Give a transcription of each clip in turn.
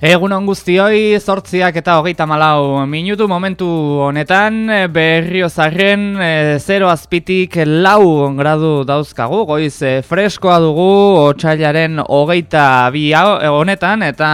Egun on guztioi, zortziak eta hogeita malau minutu momentu honetan berriozarren e, zero azpitik lau gradu dauzkagu, goiz e, freskoa dugu otxailaren hogeita bi honetan eta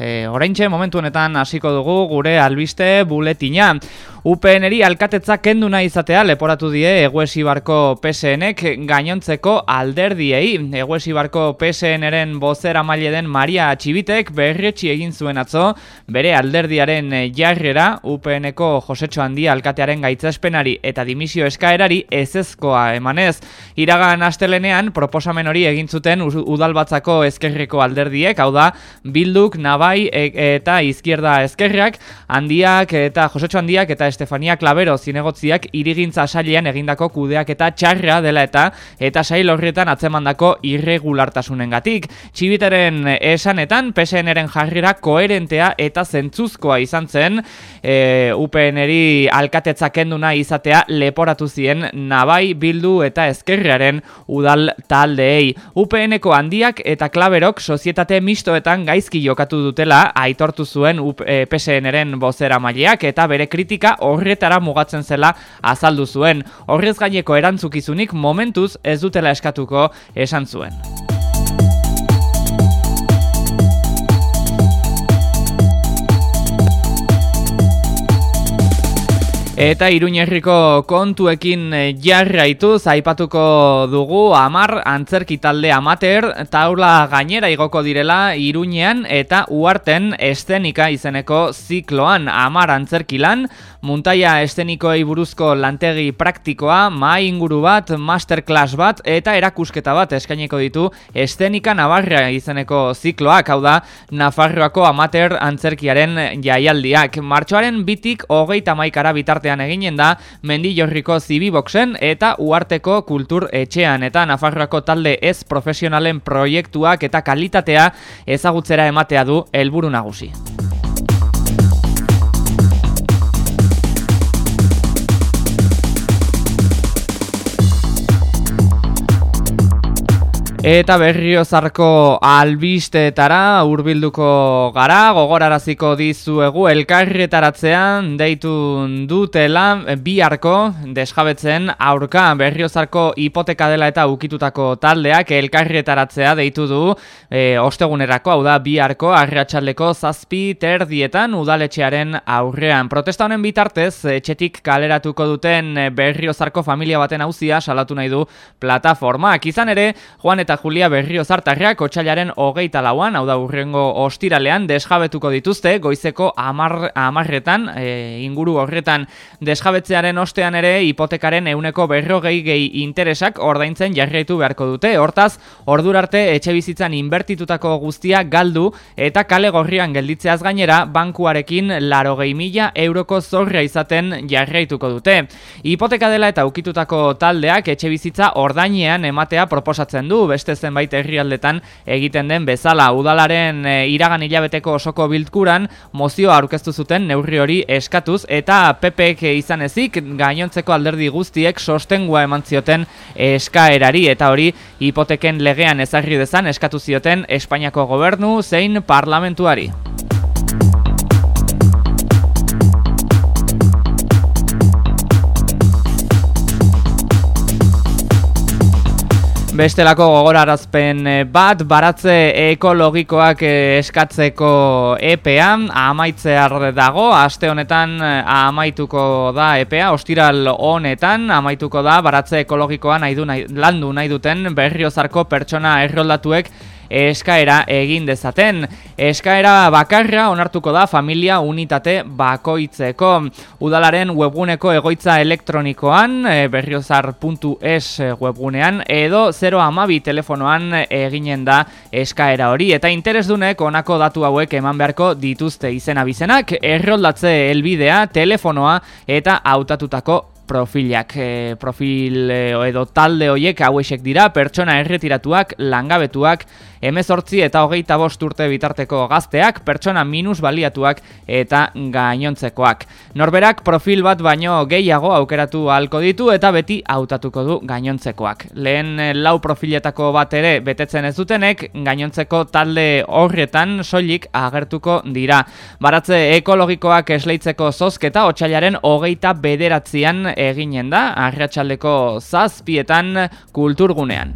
e, oraintxe momentu honetan hasiko dugu gure albiste buletina. UPNeri alkatetza kendu nahi izatea leporatu die Eguesibarko PSNek gainontzeko alderdiei. Eguesibarko PSNren bozera maile den Maria Txibitek berretxi egin zuen atzo, bere alderdiaren jarrera UPNeko Josetxo Handia alkatearen gaitzespenari eta dimisio eskaerari ezezkoa emanez. Iragan astelenean proposamen hori egin zuten udalbatzako ezkerreko alderdiek, hau da, Bilduk, Nabai e, eta Izquierda Ezkerrak, Handiak eta Josetxo Handiak eta Estefania Clavero zinegotziak irigintza sailean egindako kudeak eta txarra dela eta eta sail horrietan atzemandako irregulartasunengatik. Txibiteren esanetan PSNren jarrera koherentea eta zentzuzkoa izan zen e, UPNeri alkatetza kenduna izatea leporatu zien nabai bildu eta ezkerrearen udal taldeei. UPNeko handiak eta klaberok sozietate mistoetan gaizki jokatu dutela aitortu zuen e, PSNren bozera maileak eta bere kritika horretara mugatzen zela azaldu zuen. Horrez gaineko erantzukizunik momentuz ez dutela eskatuko esan zuen. Eta Iruñerriko kontuekin eh, jarraitu zaipatuko dugu Amar antzerki talde amater taula gainera igoko direla Iruñean eta Uarten estenika izeneko zikloan. Amar antzerkilan muntaia estenikoei buruzko lantegi praktikoa mai inguru bat masterclass bat eta erakusketa bat eskaineko ditu estenika Navarra izeneko zikloak. Hau da Nafarroako amater antzerkiaren jaialdiak. Martxoaren bitik hogeita maikara bitarte batean eginen da Mendillorriko Zibiboxen eta Uarteko Kultur Etxean eta Nafarroako talde ez profesionalen proiektuak eta kalitatea ezagutzera ematea du helburu nagusi. Eta berriozarko albisteetara hurbilduko gara, gogoraraziko dizuegu elkarretaratzean deitu dutela biharko desjabetzen aurka berriozarko hipoteka dela eta ukitutako taldeak elkarretaratzea deitu du e, ostegunerako, hau da biharko arratsaldeko zazpi terdietan udaletxearen aurrean. Protesta honen bitartez, etxetik kaleratuko duten berriozarko familia baten hauzia salatu nahi du plataformak. Izan ere, Juan eta eta Julia Berrio Zartarriak otxailaren hogeita lauan, hau da urrengo ostiralean, desjabetuko dituzte, goizeko amar, amarretan, e, inguru horretan desjabetzearen ostean ere, hipotekaren euneko berrogei gehi interesak ordaintzen jarraitu beharko dute. Hortaz, ordurarte etxe bizitzan inbertitutako guztia galdu eta kale gorrian gelditzeaz gainera, bankuarekin laro gehi mila euroko zorria izaten jarraituko dute. Hipoteka dela eta ukitutako taldeak etxe bizitza ordainean ematea proposatzen du, beste zenbait herrialdetan egiten den bezala udalaren e, iragan hilabeteko osoko biltkuran mozioa aurkeztu zuten neurri hori eskatuz eta PPek izan ezik gainontzeko alderdi guztiek sostengua eman zioten eskaerari eta hori hipoteken legean ezarri dezan eskatu zioten Espainiako gobernu zein parlamentuari. Bestelako gogorarazpen eh, bat, baratze ekologikoak eh, eskatzeko EPA, amaitzear dago, aste honetan eh, amaituko da EPA, ostiral honetan amaituko da, baratze ekologikoa nahi du, nahi, landu nahi duten berriozarko pertsona erroldatuek eskaera egin dezaten. Eskaera bakarra onartuko da familia unitate bakoitzeko. Udalaren webguneko egoitza elektronikoan, e, berriozar.es webgunean, edo 0 amabi telefonoan eginen da eskaera hori. Eta interesdunek onako datu hauek eman beharko dituzte izena bizenak, erroldatze helbidea, telefonoa eta hautatutako profilak. E, profil e, edo talde hoiek hauesek dira, pertsona erretiratuak, langabetuak, emezortzi eta hogeita bost urte bitarteko gazteak, pertsona minus baliatuak eta gainontzekoak. Norberak profil bat baino gehiago aukeratu ahalko ditu eta beti hautatuko du gainontzekoak. Lehen eh, lau profiletako bat ere betetzen ez dutenek, gainontzeko talde horretan soilik agertuko dira. Baratze ekologikoak esleitzeko zozketa otxailaren hogeita bederatzean eginen da, arratsaldeko zazpietan kulturgunean.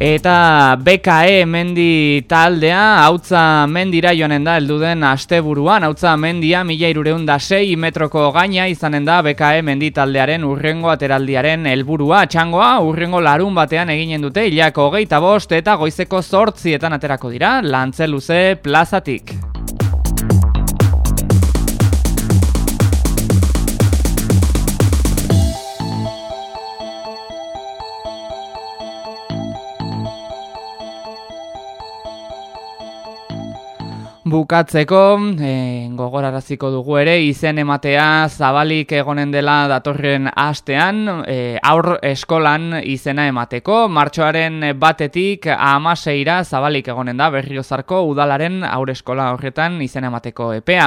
Eta BKE mendi taldea, hautza mendira joanen da, elduden asteburuan, hautza mendia mila irureun da sei metroko gaina izanen da BKE mendi taldearen urrengo ateraldiaren helburua txangoa, urrengo larun batean eginen dute, hilako geita bost eta goizeko zortzietan aterako dira, lantzeluze plazatik. Bukatzeko, e, gogoraraziko dugu ere, izen ematea zabalik egonen dela datorren astean, e, aur eskolan izena emateko, martxoaren batetik amaseira zabalik egonen da berriozarko udalaren aur eskola horretan izena emateko epea.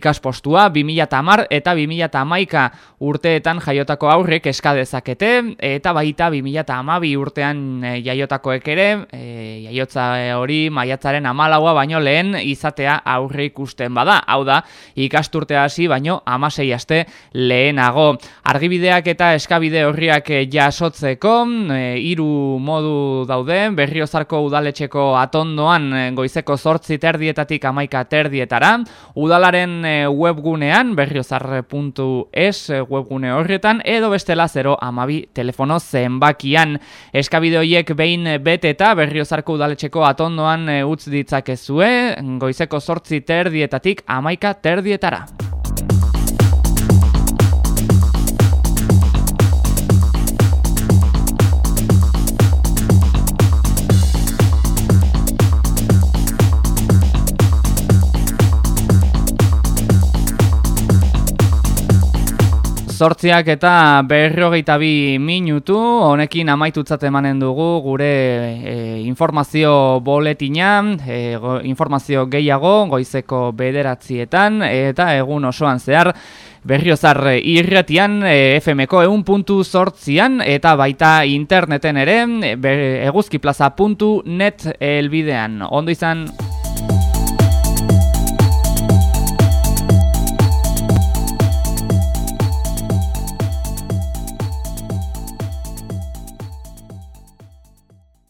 Ikaspostua, 2000 eta 2000 urteetan jaiotako aurrek eskadezakete, eta baita 2000 urtean e, jaiotakoek ere, e, jaiotza hori maiatzaren amalaua baino lehen izate aurre ikusten bada. Hau da, ikasturte hasi baino amasei aste lehenago. Argibideak eta eskabide horriak jasotzeko, e, hiru modu daude, berriozarko udaletxeko atondoan e, goizeko zortzi terdietatik amaika terdietara, udalaren e, webgunean, berriozar.es webgune horretan, edo bestela 0 amabi telefono zenbakian. Eskabide horiek behin beteta berriozarko udaletxeko atondoan utz ditzakezue, goizeko goizeko sortzi terdietatik amaika terdietara. Zortziak eta berrogeita bi minutu, honekin amaitutzat emanen dugu gure e, informazio boletina, e, informazio gehiago, goizeko bederatzietan, eta egun osoan zehar, berriozar irratian, e, FMko egun puntu zortzian, eta baita interneten ere, eguzkiplaza.net elbidean. Ondo izan...